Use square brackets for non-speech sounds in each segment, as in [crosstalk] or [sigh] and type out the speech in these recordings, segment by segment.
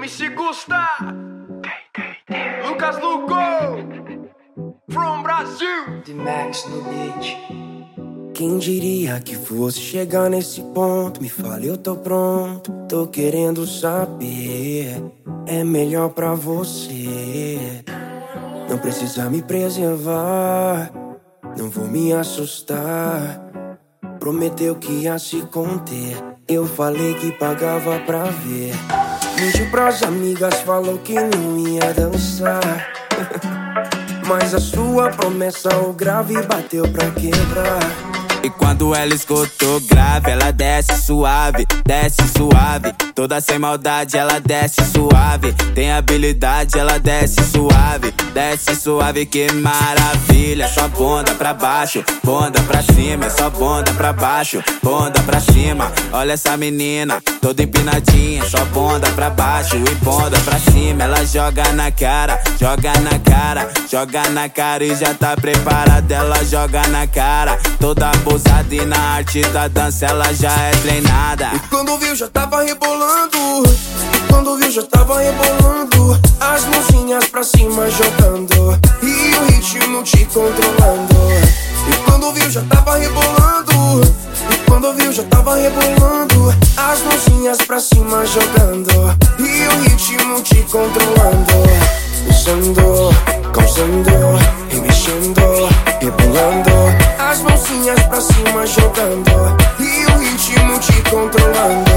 MC Gusta, Lucas Lugo, from Brasil. The Max no beat. Quem diria que fosse chegar nesse ponto? Me fale, eu tô pronto. Tô querendo saber. É melhor pra você. Não precisa me preservar. Não vou me assustar. Prometeu que ia se conter. Eu falei que pagava pra ver. Mentiu pras amigas, falou que não ia dançar. [laughs] Mas a sua promessa, o grave bateu pra quebrar. E quando ela escutou grave, ela desce suave, desce suave. Toda sem maldade, ela desce suave. Tem habilidade, ela desce suave, desce suave, que maravilha. Só bunda pra baixo, bunda pra cima, só bunda pra baixo, bunda pra cima. Olha essa menina, toda empinadinha, só bunda pra baixo e bunda pra cima. Ela joga na cara, joga na cara, joga na cara e já tá preparada. Ela joga na cara, toda E na arte da dança ela já é treinada. E quando viu já tava rebolando. E quando viu já tava rebolando. As mãozinhas pra cima jogando. E o ritmo te controlando. E quando viu já tava rebolando. E quando viu já tava rebolando. As mãozinhas pra cima jogando. E o ritmo te controlando. Usando, causando, remexendo, rebolando As mãozinhas pra cima jogando. E o ritmo te controlando.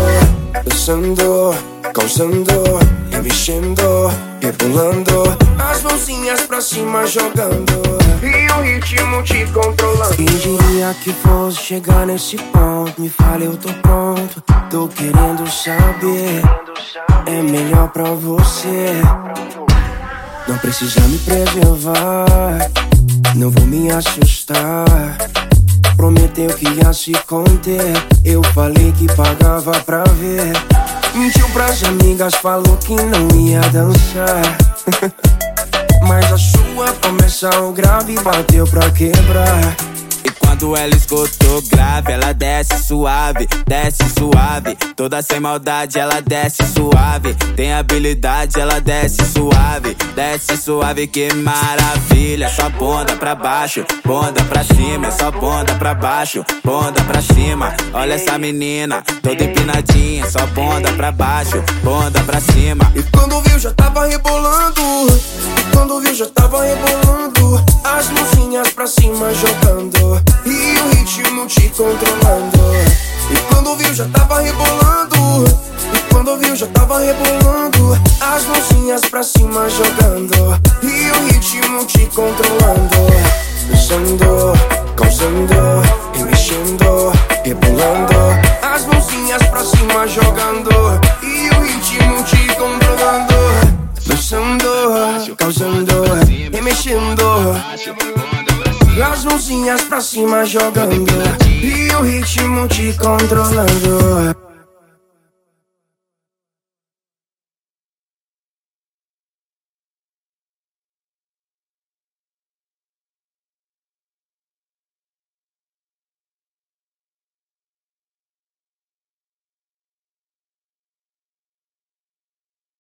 Usando, causando, remexendo, rebolando As mãozinhas pra cima jogando. E o ritmo te controlando. Quem diria que fosse chegar nesse ponto? Me fale, eu tô pronto. Tô querendo saber. É melhor pra você. Não precisa me preservar, não vou me assustar. Prometeu que ia se conter, eu falei que pagava pra ver. Mentiu pras amigas, falou que não ia dançar. [laughs] Mas a sua promessa, o grave bateu pra quebrar. Quando ela escutou grave, ela desce suave, desce suave. Toda sem maldade, ela desce suave. Tem habilidade, ela desce suave, desce suave, que maravilha. Só bunda pra baixo, bunda pra cima, só bunda pra baixo, bunda pra cima. Olha essa menina, toda empinadinha, só bunda pra baixo, bunda pra cima. E quando viu, já tava rebolando. E quando viu, já tava rebolando. As mãozinhas pra cima jogando. E o ritmo te controlando. E quando viu, já tava rebolando. E quando viu, já tava rebolando. As mãozinhas pra cima jogando. E o ritmo te controlando. Usando, causando, remexendo, rebolando. As mãozinhas pra cima jogando. Causando, remexendo. As mãozinhas pra cima jogando. E o ritmo te controlando